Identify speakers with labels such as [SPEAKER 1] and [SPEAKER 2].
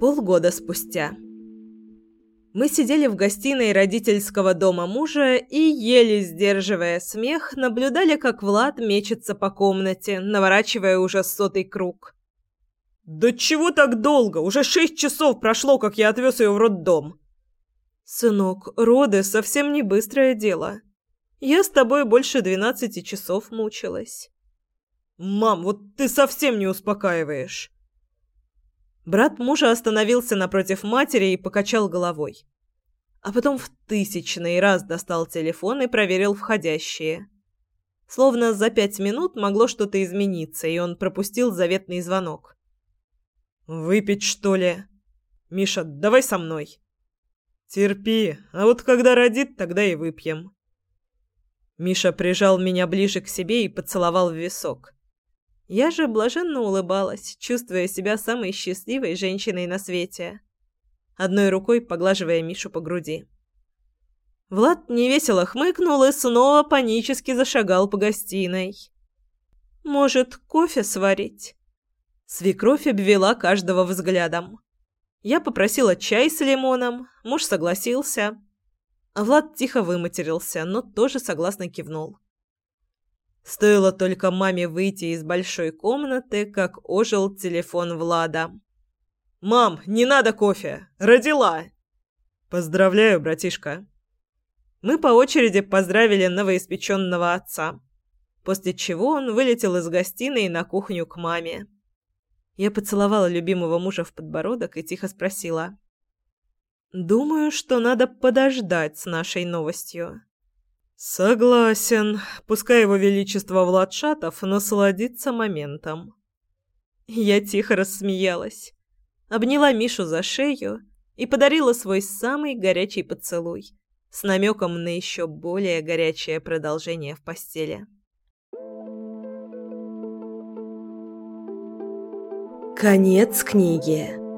[SPEAKER 1] Полгода спустя. Мы сидели в гостиной родительского дома мужа и, еле сдерживая смех, наблюдали, как Влад мечется по комнате, наворачивая уже сотый круг.
[SPEAKER 2] «Да чего так долго? Уже шесть часов прошло, как я отвез ее в роддом».
[SPEAKER 1] «Сынок, роды совсем не быстрое дело. Я с тобой больше двенадцати часов мучилась».
[SPEAKER 2] «Мам, вот ты совсем не успокаиваешь».
[SPEAKER 1] Брат мужа остановился напротив матери и покачал головой. А потом в тысячный раз достал телефон и проверил входящие. Словно за пять минут могло что-то измениться, и он пропустил заветный звонок.
[SPEAKER 2] «Выпить, что ли? Миша, давай со мной». «Терпи, а вот когда родит, тогда и выпьем».
[SPEAKER 1] Миша прижал меня ближе к себе и поцеловал в висок. Я же блаженно улыбалась, чувствуя себя самой счастливой женщиной на свете, одной рукой поглаживая Мишу по груди. Влад невесело хмыкнул и снова панически зашагал по гостиной. «Может, кофе сварить?» Свекровь обвела каждого взглядом. Я попросила чай с лимоном, муж согласился. Влад тихо выматерился, но тоже согласно кивнул. Стоило только маме выйти из большой комнаты, как ожил телефон Влада.
[SPEAKER 2] «Мам, не надо кофе! Родила!»
[SPEAKER 1] «Поздравляю, братишка!» Мы по очереди поздравили новоиспеченного отца, после чего он вылетел из гостиной на кухню к маме. Я поцеловала любимого мужа в подбородок и тихо спросила. «Думаю, что надо подождать с нашей новостью».
[SPEAKER 2] «Согласен. Пускай его величество Влад Шатов насладится моментом».
[SPEAKER 1] Я тихо рассмеялась, обняла Мишу за шею и подарила свой самый горячий поцелуй с намеком на еще более горячее продолжение в постели.
[SPEAKER 3] Конец книги.